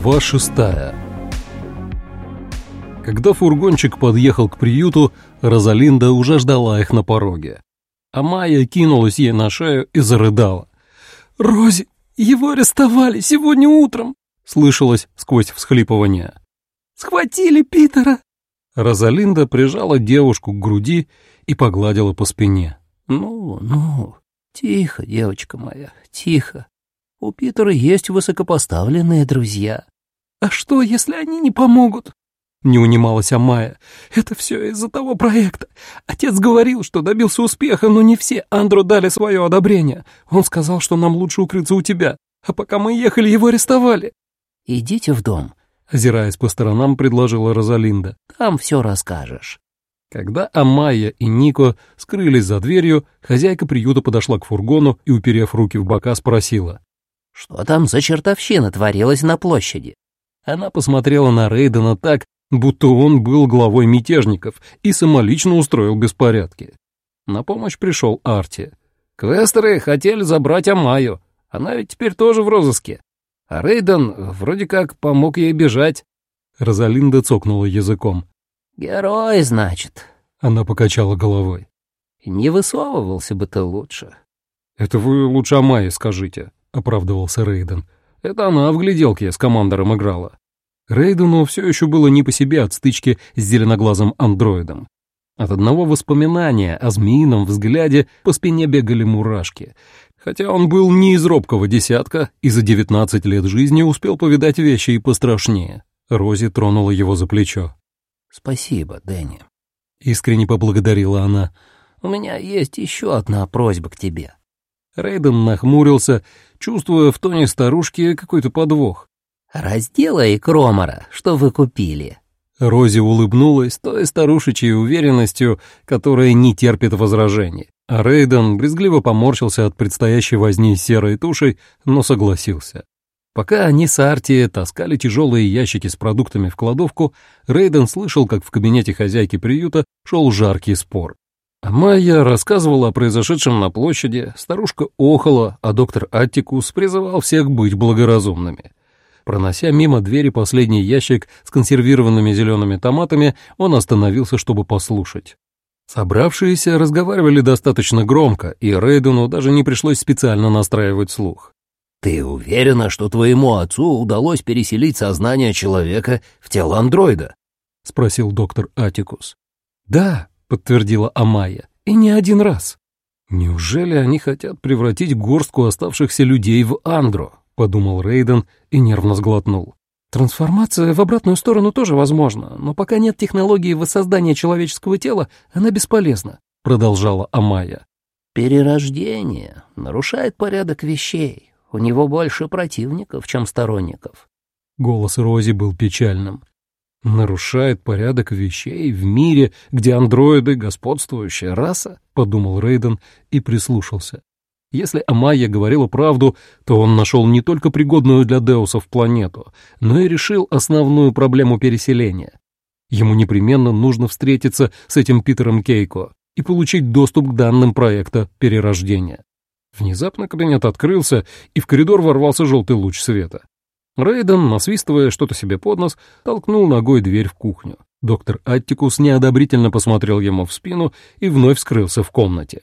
Глава шестая Когда фургончик подъехал к приюту, Розалинда уже ждала их на пороге. А Майя кинулась ей на шею и зарыдала. «Рози, его арестовали сегодня утром!» — слышалось сквозь всхлипывание. «Схватили Питера!» Розалинда прижала девушку к груди и погладила по спине. «Ну, ну, тихо, девочка моя, тихо. У Питера есть высокопоставленные друзья. А что, если они не помогут? Не унималась Амая. Это все из-за того проекта. Отец говорил, что добился успеха, но не все Андро дали свое одобрение. Он сказал, что нам лучше укрыться у тебя. А пока мы ехали, его арестовали. Идите в дом. Озираясь по сторонам, предложила Розалинда. Там все расскажешь. Когда Амайя и Нико скрылись за дверью, хозяйка приюта подошла к фургону и, уперев руки в бока, спросила. Что там за чертовщина творилась на площади? Она посмотрела на Рейдена так, будто он был главой мятежников и самолично устроил беспорядки. На помощь пришел Арти. Квестеры хотели забрать Амаю. Она ведь теперь тоже в розыске. А Рейден вроде как помог ей бежать. Розалинда цокнула языком. «Герой, значит?» Она покачала головой. «Не высовывался бы ты лучше». «Это вы лучше о Майе скажите», — оправдывался Рейден. «Это она в гляделке с командором играла». Рейдену все еще было не по себе от стычки с зеленоглазым андроидом. От одного воспоминания о змеином взгляде по спине бегали мурашки. Хотя он был не из робкого десятка и за девятнадцать лет жизни успел повидать вещи и пострашнее. Рози тронула его за плечо. «Спасибо, Дэнни», — искренне поблагодарила она. «У меня есть еще одна просьба к тебе». Рейден нахмурился, чувствуя в тоне старушки какой-то подвох. «Разделай Кромора, что вы купили». Рози улыбнулась той старушечьей уверенностью, которая не терпит возражений. А Рейден брезгливо поморщился от предстоящей возни с серой тушей, но согласился. Пока они с Арти таскали тяжелые ящики с продуктами в кладовку, Рейден слышал, как в кабинете хозяйки приюта шел жаркий спор. Майя рассказывала о произошедшем на площади, старушка охала, а доктор Аттикус призывал всех быть благоразумными. Пронося мимо двери последний ящик с консервированными зелеными томатами, он остановился, чтобы послушать. Собравшиеся разговаривали достаточно громко, и Рейдену даже не пришлось специально настраивать слух. «Ты уверена, что твоему отцу удалось переселить сознание человека в тело андроида?» — спросил доктор Атикус. «Да», — подтвердила Амая, — «и не один раз». «Неужели они хотят превратить горстку оставшихся людей в андро?» — подумал Рейден и нервно сглотнул. «Трансформация в обратную сторону тоже возможна, но пока нет технологии воссоздания человеческого тела, она бесполезна», — продолжала Амая. «Перерождение нарушает порядок вещей. У него больше противников, чем сторонников». Голос Рози был печальным нарушает порядок вещей в мире, где андроиды — господствующая раса?» — подумал Рейден и прислушался. Если Амайя говорила правду, то он нашел не только пригодную для Деусов планету, но и решил основную проблему переселения. Ему непременно нужно встретиться с этим Питером Кейко и получить доступ к данным проекта перерождения. Внезапно кабинет открылся, и в коридор ворвался желтый луч света. Рейден, насвистывая что-то себе под нос, толкнул ногой дверь в кухню. Доктор Аттикус неодобрительно посмотрел ему в спину и вновь скрылся в комнате.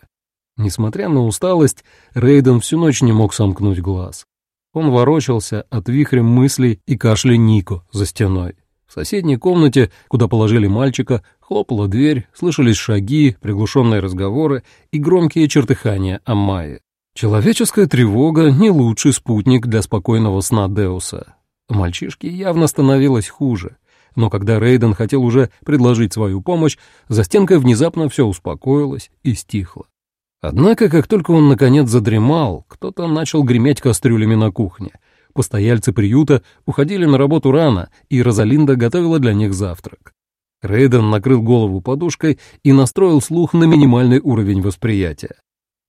Несмотря на усталость, Рейден всю ночь не мог сомкнуть глаз. Он ворочался от вихря мыслей и кашля Нико за стеной. В соседней комнате, куда положили мальчика, хлопала дверь, слышались шаги, приглушенные разговоры и громкие чертыхания Амайи. Человеческая тревога — не лучший спутник для спокойного сна Деуса. Мальчишке явно становилось хуже, но когда Рейден хотел уже предложить свою помощь, за стенкой внезапно все успокоилось и стихло. Однако, как только он наконец задремал, кто-то начал греметь кастрюлями на кухне. Постояльцы приюта уходили на работу рано, и Розалинда готовила для них завтрак. Рейден накрыл голову подушкой и настроил слух на минимальный уровень восприятия.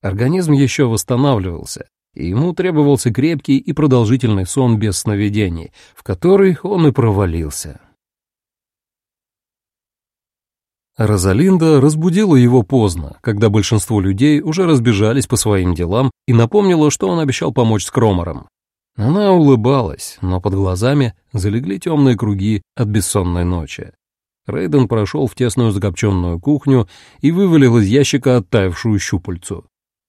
Организм еще восстанавливался, и ему требовался крепкий и продолжительный сон без сновидений, в который он и провалился. Розалинда разбудила его поздно, когда большинство людей уже разбежались по своим делам и напомнила, что он обещал помочь с Кромором. Она улыбалась, но под глазами залегли темные круги от бессонной ночи. Рейден прошел в тесную закопченную кухню и вывалил из ящика оттаившую щупальцу.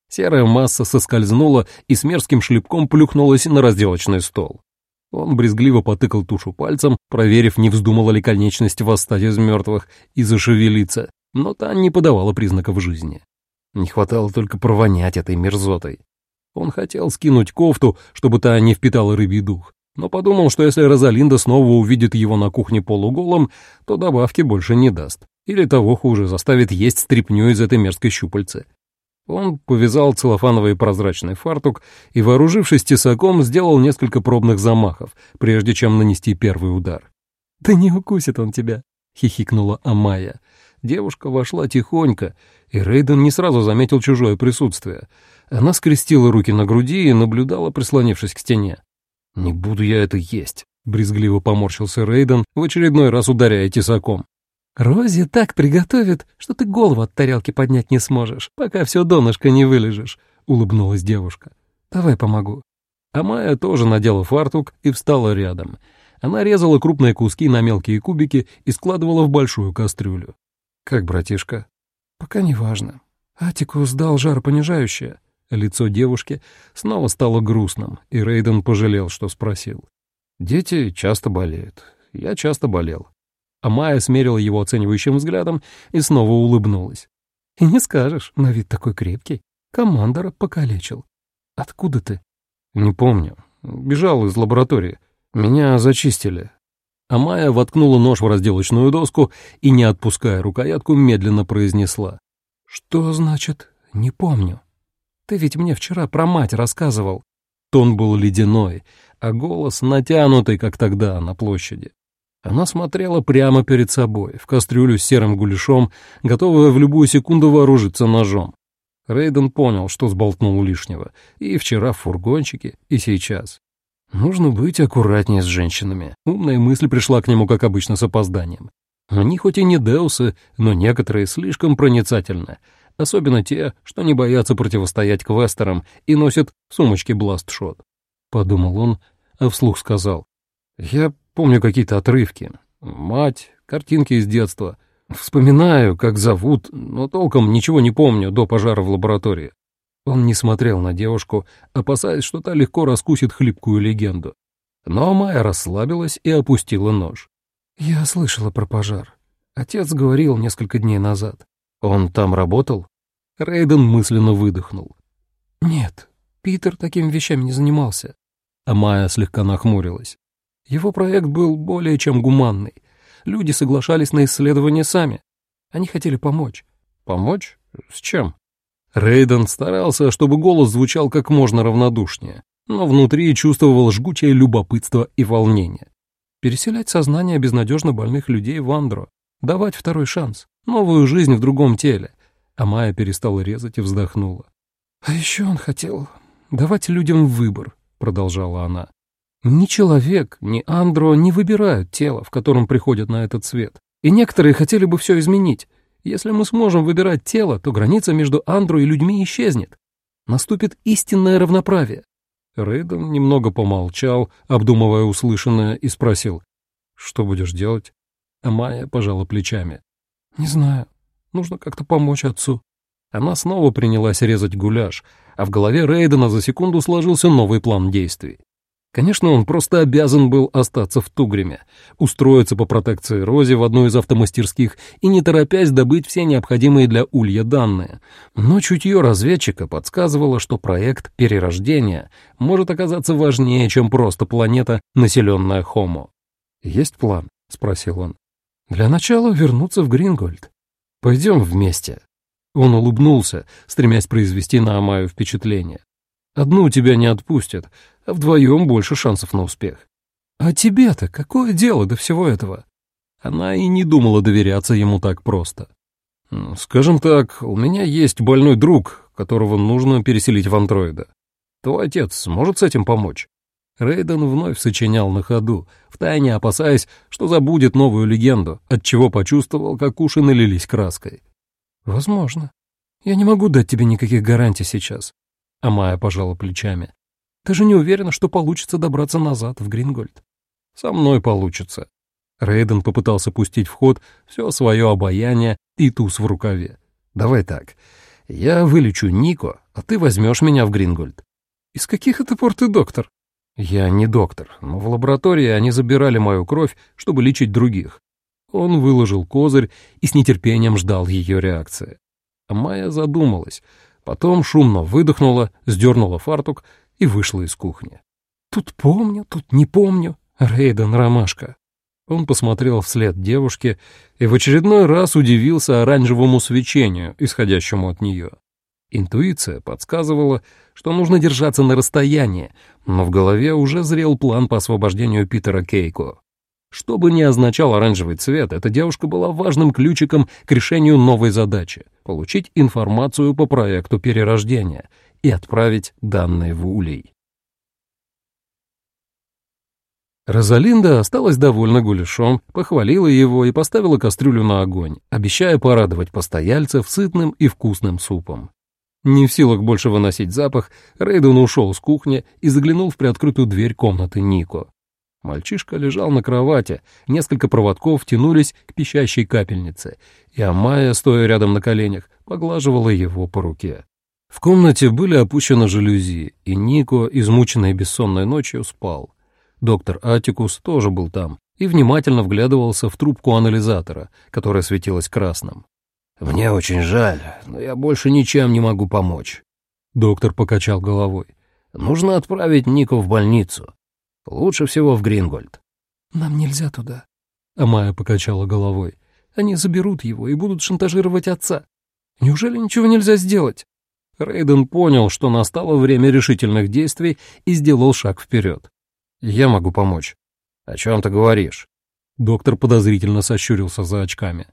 Серая масса соскользнула и с мерзким шлепком плюхнулась на разделочный стол. Он брезгливо потыкал тушу пальцем, проверив, не вздумала ли конечность восстать из мертвых и зашевелиться, но та не подавала признаков жизни. Не хватало только провонять этой мерзотой. Он хотел скинуть кофту, чтобы та не впитала рыбий дух, но подумал, что если Розалинда снова увидит его на кухне полуголым, то добавки больше не даст. Или того хуже, заставит есть стряпню из этой мерзкой щупальцы. Он повязал целлофановый прозрачный фартук и, вооружившись тесаком, сделал несколько пробных замахов, прежде чем нанести первый удар. «Да не укусит он тебя», — хихикнула Амая. Девушка вошла тихонько, и Рейден не сразу заметил чужое присутствие. Она скрестила руки на груди и наблюдала, прислонившись к стене. «Не буду я это есть», — брезгливо поморщился Рейден, в очередной раз ударяя тесаком. «Рози так приготовит, что ты голову от тарелки поднять не сможешь, пока все донышко не вылежишь», — улыбнулась девушка. «Давай помогу». А Майя тоже надела фартук и встала рядом. Она резала крупные куски на мелкие кубики и складывала в большую кастрюлю. «Как братишка?» «Пока не важно. Атикус дал жаропонижающее». Лицо девушки снова стало грустным, и Рейден пожалел, что спросил. «Дети часто болеют. Я часто болел. А Майя смерила его оценивающим взглядом и снова улыбнулась. «И не скажешь, на вид такой крепкий. Командора покалечил. Откуда ты?» «Не помню. Бежал из лаборатории. Меня зачистили». А Майя воткнула нож в разделочную доску и, не отпуская рукоятку, медленно произнесла. «Что значит «не помню»? Ты ведь мне вчера про мать рассказывал». Тон был ледяной, а голос натянутый, как тогда, на площади. Она смотрела прямо перед собой, в кастрюлю с серым гуляшом, готовая в любую секунду вооружиться ножом. Рейден понял, что сболтнул лишнего, и вчера в фургончике, и сейчас. Нужно быть аккуратнее с женщинами. Умная мысль пришла к нему, как обычно, с опозданием. Они хоть и не деусы, но некоторые слишком проницательны, особенно те, что не боятся противостоять квестерам и носят в сумочке бластшот. Подумал он, а вслух сказал. «Я Помню какие-то отрывки. Мать, картинки из детства. Вспоминаю, как зовут, но толком ничего не помню до пожара в лаборатории. Он не смотрел на девушку, опасаясь, что та легко раскусит хлипкую легенду. Но Майя расслабилась и опустила нож. «Я слышала про пожар. Отец говорил несколько дней назад. Он там работал?» Рейден мысленно выдохнул. «Нет, Питер такими вещами не занимался». А Майя слегка нахмурилась. Его проект был более чем гуманный. Люди соглашались на исследования сами. Они хотели помочь. Помочь? С чем? Рейден старался, чтобы голос звучал как можно равнодушнее, но внутри чувствовал жгучее любопытство и волнение. Переселять сознание безнадежно больных людей в Андро, давать второй шанс, новую жизнь в другом теле. А Майя перестала резать и вздохнула. «А еще он хотел давать людям выбор», — продолжала она. Ни человек, ни Андро не выбирают тело, в котором приходят на этот свет. И некоторые хотели бы все изменить. Если мы сможем выбирать тело, то граница между Андро и людьми исчезнет. Наступит истинное равноправие. Рейден немного помолчал, обдумывая услышанное, и спросил, «Что будешь делать?» А Майя пожала плечами. «Не знаю. Нужно как-то помочь отцу». Она снова принялась резать гуляш, а в голове Рейдена за секунду сложился новый план действий. Конечно, он просто обязан был остаться в Тугриме, устроиться по протекции Рози в одну из автомастерских и не торопясь добыть все необходимые для Улья данные. Но чутье разведчика подсказывало, что проект перерождения может оказаться важнее, чем просто планета, населенная Хомо. «Есть план?» — спросил он. «Для начала вернуться в Грингольд. Пойдем вместе». Он улыбнулся, стремясь произвести на Амаю впечатление. «Одну тебя не отпустят, а вдвоем больше шансов на успех. А тебе-то какое дело до всего этого? Она и не думала доверяться ему так просто. Скажем так, у меня есть больной друг, которого нужно переселить в андроида. Твой отец сможет с этим помочь? Рейден вновь сочинял на ходу, втайне опасаясь, что забудет новую легенду, отчего почувствовал, как уши налились краской. «Возможно. Я не могу дать тебе никаких гарантий сейчас». Амая пожала плечами. Ты же не уверена, что получится добраться назад в Грингольд? Со мной получится. Рейден попытался пустить в ход все свое обаяние и туз в рукаве. Давай так. Я вылечу Нико, а ты возьмешь меня в Грингольд. Из каких это пор ты доктор? Я не доктор, но в лаборатории они забирали мою кровь, чтобы лечить других. Он выложил козырь и с нетерпением ждал ее реакции. А Майя задумалась, потом шумно выдохнула, сдернула фартук и вышла из кухни. «Тут помню, тут не помню. Рейден Ромашка». Он посмотрел вслед девушке и в очередной раз удивился оранжевому свечению, исходящему от нее. Интуиция подсказывала, что нужно держаться на расстоянии, но в голове уже зрел план по освобождению Питера Кейко. Что бы ни означал оранжевый цвет, эта девушка была важным ключиком к решению новой задачи — получить информацию по проекту перерождения и отправить данные в Улей. Розалинда осталась довольна гуляшом, похвалила его и поставила кастрюлю на огонь, обещая порадовать постояльцев сытным и вкусным супом. Не в силах больше выносить запах, Рейден ушел с кухни и заглянул в приоткрытую дверь комнаты Нико. Мальчишка лежал на кровати, несколько проводков тянулись к пищащей капельнице, и Амая, стоя рядом на коленях, поглаживала его по руке. В комнате были опущены жалюзи, и Нико, измученный бессонной ночью, спал. Доктор Атикус тоже был там и внимательно вглядывался в трубку анализатора, которая светилась красным. «Мне очень жаль, но я больше ничем не могу помочь». Доктор покачал головой. «Нужно отправить Нико в больницу. Лучше всего в Грингольд». «Нам нельзя туда». Амая покачала головой. «Они заберут его и будут шантажировать отца. Неужели ничего нельзя сделать?» Рейден понял, что настало время решительных действий и сделал шаг вперед. «Я могу помочь». «О чем ты говоришь?» Доктор подозрительно сощурился за очками.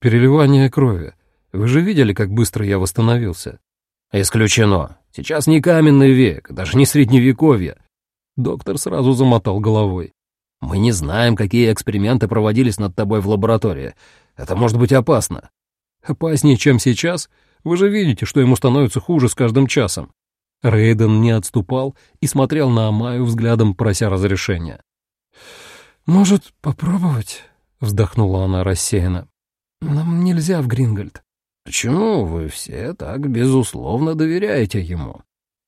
«Переливание крови. Вы же видели, как быстро я восстановился?» «Исключено. Сейчас не каменный век, даже не средневековье. Доктор сразу замотал головой. «Мы не знаем, какие эксперименты проводились над тобой в лаборатории. Это может быть опасно». «Опаснее, чем сейчас? Вы же видите, что ему становится хуже с каждым часом». Рейден не отступал и смотрел на Амаю взглядом, прося разрешения. «Может, попробовать?» — вздохнула она рассеянно. «Нам нельзя в Грингольд». «Почему вы все так безусловно доверяете ему?»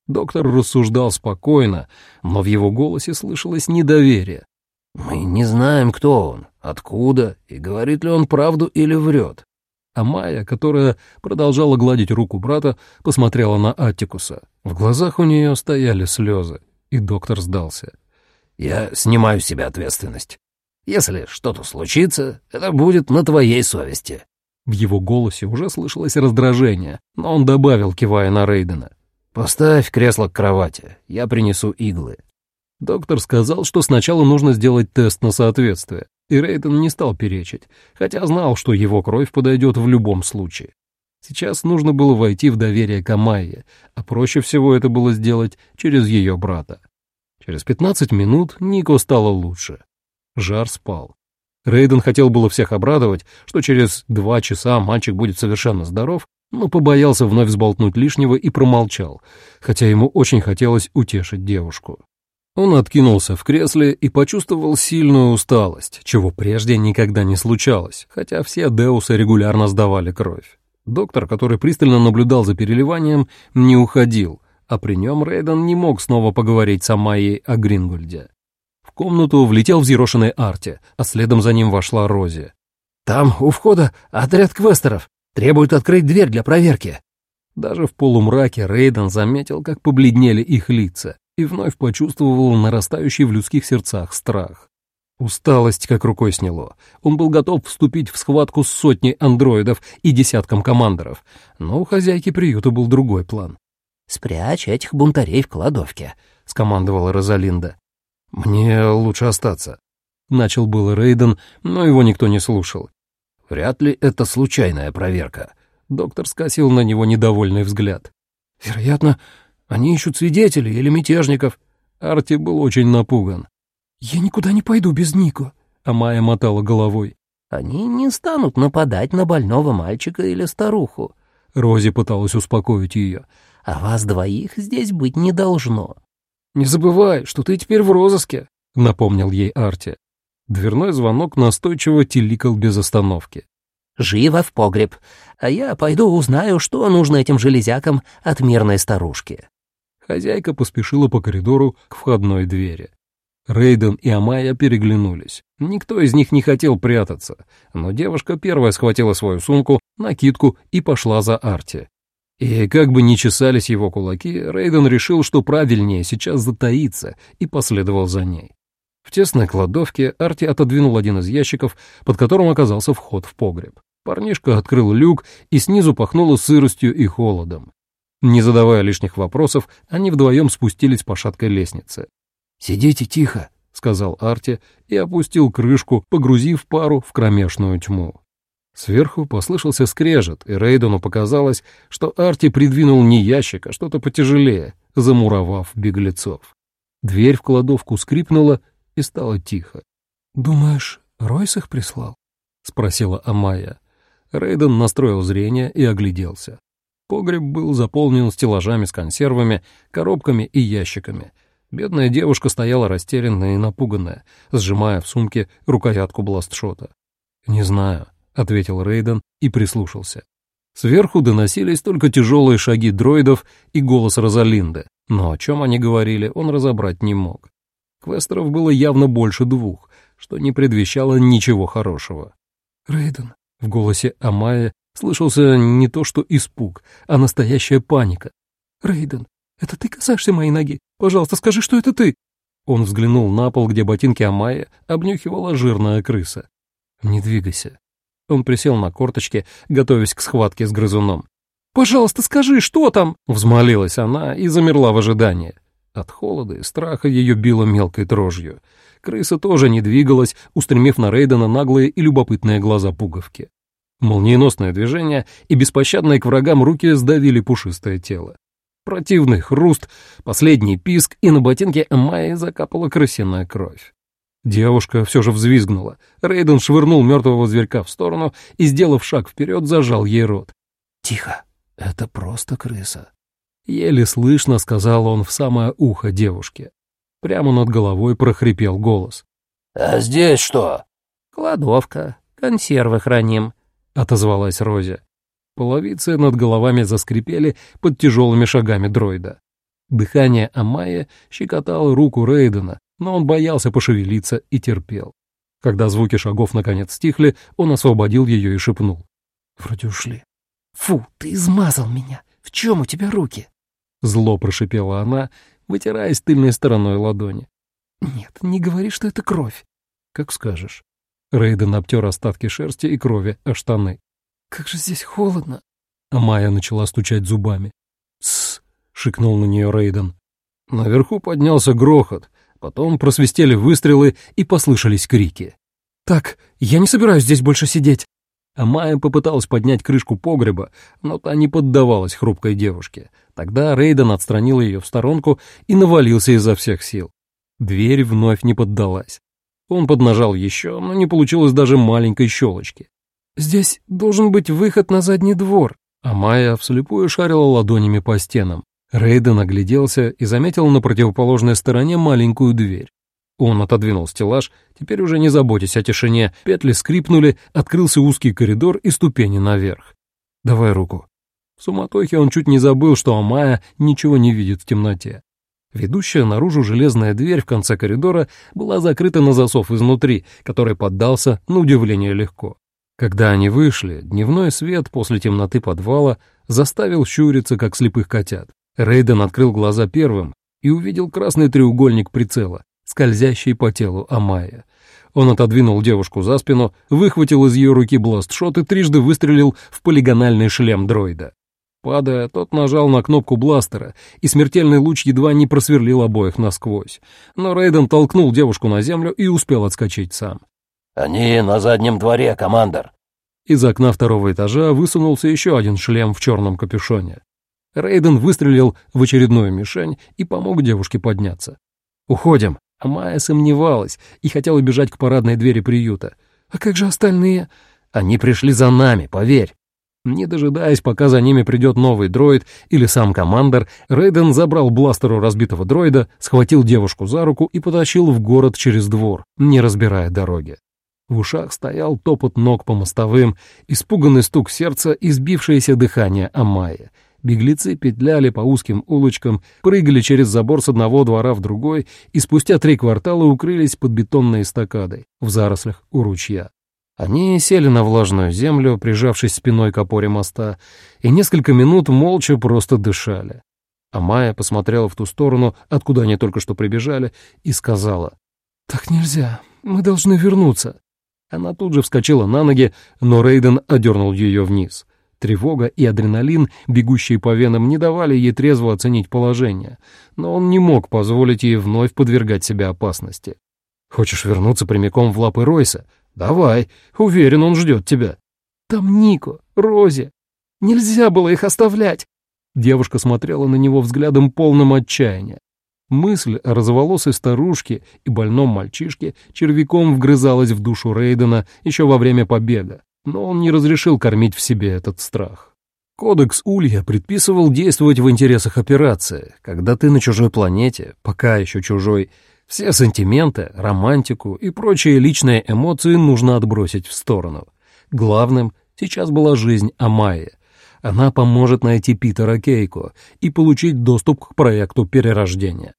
Доктор рассуждал спокойно, но в его голосе слышалось недоверие. «Мы не знаем, кто он, откуда, и говорит ли он правду или врет». А Майя, которая продолжала гладить руку брата, посмотрела на Аттикуса. В глазах у нее стояли слезы, и доктор сдался. «Я снимаю с себя ответственность. Если что-то случится, это будет на твоей совести». В его голосе уже слышалось раздражение, но он добавил, кивая на Рейдена. «Поставь кресло к кровати, я принесу иглы». Доктор сказал, что сначала нужно сделать тест на соответствие, и Рейден не стал перечить, хотя знал, что его кровь подойдет в любом случае. Сейчас нужно было войти в доверие к Амайе, а проще всего это было сделать через ее брата. Через пятнадцать минут Нико стало лучше. Жар спал. Рейден хотел было всех обрадовать, что через два часа мальчик будет совершенно здоров, но побоялся вновь сболтнуть лишнего и промолчал, хотя ему очень хотелось утешить девушку. Он откинулся в кресле и почувствовал сильную усталость, чего прежде никогда не случалось, хотя все Деусы регулярно сдавали кровь. Доктор, который пристально наблюдал за переливанием, не уходил, а при нем Рейден не мог снова поговорить с Амайей о Грингольде. В комнату влетел взъерошенный Арти, а следом за ним вошла Рози. «Там, у входа, отряд квестеров. Требуют открыть дверь для проверки». Даже в полумраке Рейден заметил, как побледнели их лица, и вновь почувствовал нарастающий в людских сердцах страх. Усталость как рукой сняло. Он был готов вступить в схватку с сотней андроидов и десятком командоров, но у хозяйки приюта был другой план. «Спрячь этих бунтарей в кладовке», — скомандовала Розалинда. «Мне лучше остаться», — начал был Рейден, но его никто не слушал. Вряд ли это случайная проверка. Доктор скосил на него недовольный взгляд. Вероятно, они ищут свидетелей или мятежников. Арти был очень напуган. «Я никуда не пойду без Нико», — а Майя мотала головой. «Они не станут нападать на больного мальчика или старуху». Рози пыталась успокоить ее. «А вас двоих здесь быть не должно». «Не забывай, что ты теперь в розыске», — напомнил ей Арти. Дверной звонок настойчиво теликал без остановки. «Живо в погреб, а я пойду узнаю, что нужно этим железякам от мирной старушки». Хозяйка поспешила по коридору к входной двери. Рейден и Амая переглянулись. Никто из них не хотел прятаться, но девушка первая схватила свою сумку, накидку и пошла за Арти. И как бы ни чесались его кулаки, Рейден решил, что правильнее сейчас затаиться, и последовал за ней. В тесной кладовке Арти отодвинул один из ящиков, под которым оказался вход в погреб. Парнишка открыл люк, и снизу пахнуло сыростью и холодом. Не задавая лишних вопросов, они вдвоем спустились по шаткой лестнице. «Сидите тихо», — сказал Арти и опустил крышку, погрузив пару в кромешную тьму. Сверху послышался скрежет, и Рейдону показалось, что Арти придвинул не ящик, а что-то потяжелее, замуровав беглецов. Дверь в кладовку скрипнула, и стало тихо. «Думаешь, Ройс их прислал?» — спросила Амая. Рейден настроил зрение и огляделся. Погреб был заполнен стеллажами с консервами, коробками и ящиками. Бедная девушка стояла растерянная и напуганная, сжимая в сумке рукоятку бластшота. «Не знаю», — ответил Рейден и прислушался. Сверху доносились только тяжелые шаги дроидов и голос Розалинды, но о чем они говорили, он разобрать не мог. Квестеров было явно больше двух, что не предвещало ничего хорошего. «Рейден», — в голосе Амая слышался не то что испуг, а настоящая паника. «Рейден, это ты касаешься моей ноги? Пожалуйста, скажи, что это ты!» Он взглянул на пол, где ботинки Амая обнюхивала жирная крыса. «Не двигайся», он присел на корточки, готовясь к схватке с грызуном. «Пожалуйста, скажи, что там?» — взмолилась она и замерла в ожидании. От холода и страха ее било мелкой дрожью. Крыса тоже не двигалась, устремив на Рейдена наглые и любопытные глаза пуговки. Молниеносное движение и беспощадные к врагам руки сдавили пушистое тело. Противный хруст, последний писк, и на ботинке Майи закапала крысиная кровь. Девушка все же взвизгнула. Рейден швырнул мертвого зверька в сторону и, сделав шаг вперед, зажал ей рот. «Тихо, это просто крыса». Еле слышно сказал он в самое ухо девушке. Прямо над головой прохрипел голос. «А здесь что?» «Кладовка. Консервы храним», — отозвалась Розе. Половицы над головами заскрипели под тяжелыми шагами дроида. Дыхание Амая щекотало руку Рейдена, но он боялся пошевелиться и терпел. Когда звуки шагов наконец стихли, он освободил ее и шепнул. «Вроде ушли». «Фу, ты измазал меня! В чем у тебя руки?» Зло прошипела она, вытираясь тыльной стороной ладони. «Нет, не говори, что это кровь». «Как скажешь». Рейден обтер остатки шерсти и крови о штаны. «Как же здесь холодно!» А Майя начала стучать зубами. «Тссс!» — шикнул на нее Рейден. Наверху поднялся грохот, Потом просвистели выстрелы и послышались крики. «Так, я не собираюсь здесь больше сидеть». А Майя попыталась поднять крышку погреба, но та не поддавалась хрупкой девушке. Тогда Рейден отстранил ее в сторонку и навалился изо всех сил. Дверь вновь не поддалась. Он поднажал еще, но не получилось даже маленькой щелочки. «Здесь должен быть выход на задний двор», а Майя вслепую шарила ладонями по стенам. Рейден огляделся и заметил на противоположной стороне маленькую дверь. Он отодвинул стеллаж, теперь уже не заботясь о тишине, петли скрипнули, открылся узкий коридор и ступени наверх. «Давай руку». В суматохе он чуть не забыл, что Амая ничего не видит в темноте. Ведущая наружу железная дверь в конце коридора была закрыта на засов изнутри, который поддался на удивление легко. Когда они вышли, дневной свет после темноты подвала заставил щуриться, как слепых котят. Рейден открыл глаза первым и увидел красный треугольник прицела, скользящий по телу Амая. Он отодвинул девушку за спину, выхватил из ее руки бластшот и трижды выстрелил в полигональный шлем дроида. Падая, тот нажал на кнопку бластера, и смертельный луч едва не просверлил обоих насквозь. Но Рейден толкнул девушку на землю и успел отскочить сам. «Они на заднем дворе, командор!» Из окна второго этажа высунулся еще один шлем в черном капюшоне. Рейден выстрелил в очередную мишень и помог девушке подняться. «Уходим!» Майя сомневалась и хотела бежать к парадной двери приюта. «А как же остальные?» «Они пришли за нами, поверь!» Не дожидаясь, пока за ними придет новый дроид или сам командор, Рейден забрал бластер у разбитого дроида, схватил девушку за руку и потащил в город через двор, не разбирая дороги. В ушах стоял топот ног по мостовым, испуганный стук сердца и сбившееся дыхание Амайи. Беглецы петляли по узким улочкам, прыгали через забор с одного двора в другой и спустя три квартала укрылись под бетонной эстакадой в зарослях у ручья. Они сели на влажную землю, прижавшись спиной к опоре моста, и несколько минут молча просто дышали. А Майя посмотрела в ту сторону, откуда они только что прибежали, и сказала, «Так нельзя, мы должны вернуться». Она тут же вскочила на ноги, но Рейден одернул ее вниз. Тревога и адреналин, бегущие по венам, не давали ей трезво оценить положение, но он не мог позволить ей вновь подвергать себя опасности. «Хочешь вернуться прямиком в лапы Ройса? Давай, уверен, он ждет тебя». «Там Нико, Рози. Нельзя было их оставлять». Девушка смотрела на него взглядом полным отчаяния. Мысль о розоволосой старушке и больном мальчишке червяком вгрызалась в душу Рейдена еще во время побега, но он не разрешил кормить в себе этот страх. Кодекс Улья предписывал действовать в интересах операции, когда ты на чужой планете, пока еще чужой, все сантименты, романтику и прочие личные эмоции нужно отбросить в сторону. Главным сейчас была жизнь Амайи. Она поможет найти Питера Кейко и получить доступ к проекту перерождения.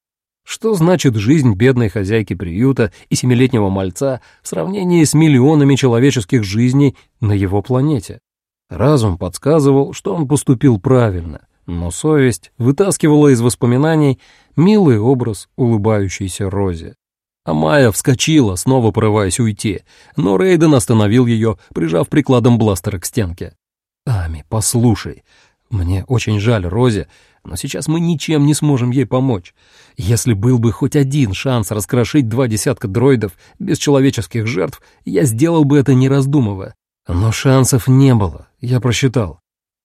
Что значит жизнь бедной хозяйки приюта и семилетнего мальца в сравнении с миллионами человеческих жизней на его планете? Разум подсказывал, что он поступил правильно — но совесть вытаскивала из воспоминаний милый образ улыбающейся Розе. А Майя вскочила, снова порываясь уйти, но Рейден остановил ее, прижав прикладом бластера к стенке. «Ами, послушай, мне очень жаль Розе, но сейчас мы ничем не сможем ей помочь. Если был бы хоть один шанс раскрошить два десятка дроидов без человеческих жертв, я сделал бы это не раздумывая. Но шансов не было, я просчитал.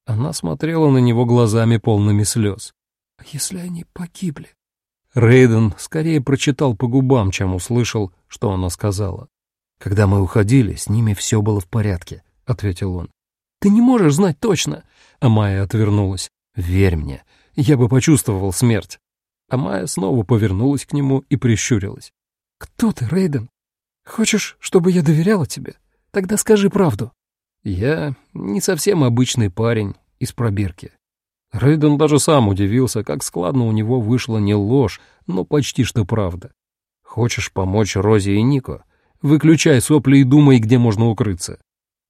Она смотрела на него глазами полными слез. «А если они погибли?» Рейден скорее прочитал по губам, чем услышал, что она сказала. «Когда мы уходили, с ними все было в порядке», — ответил он. «Ты не можешь знать точно!» А Майя отвернулась. «Верь мне, я бы почувствовал смерть». А Майя снова повернулась к нему и прищурилась. «Кто ты, Рейден? Хочешь, чтобы я доверяла тебе? Тогда скажи правду». Я не совсем обычный парень из пробирки. Рейден даже сам удивился, как складно у него вышла не ложь, но почти что правда. Хочешь помочь Розе и Нико? Выключай сопли и думай, где можно укрыться.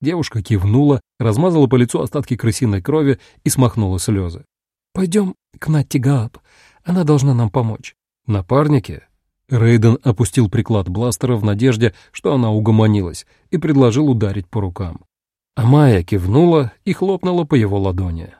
Девушка кивнула, размазала по лицу остатки крысиной крови и смахнула слезы. «Пойдем к Натти Гаап. Она должна нам помочь». «Напарники?» Рейден опустил приклад бластера в надежде, что она угомонилась, и предложил ударить по рукам. А Майя кивнула и хлопнула по его ладони.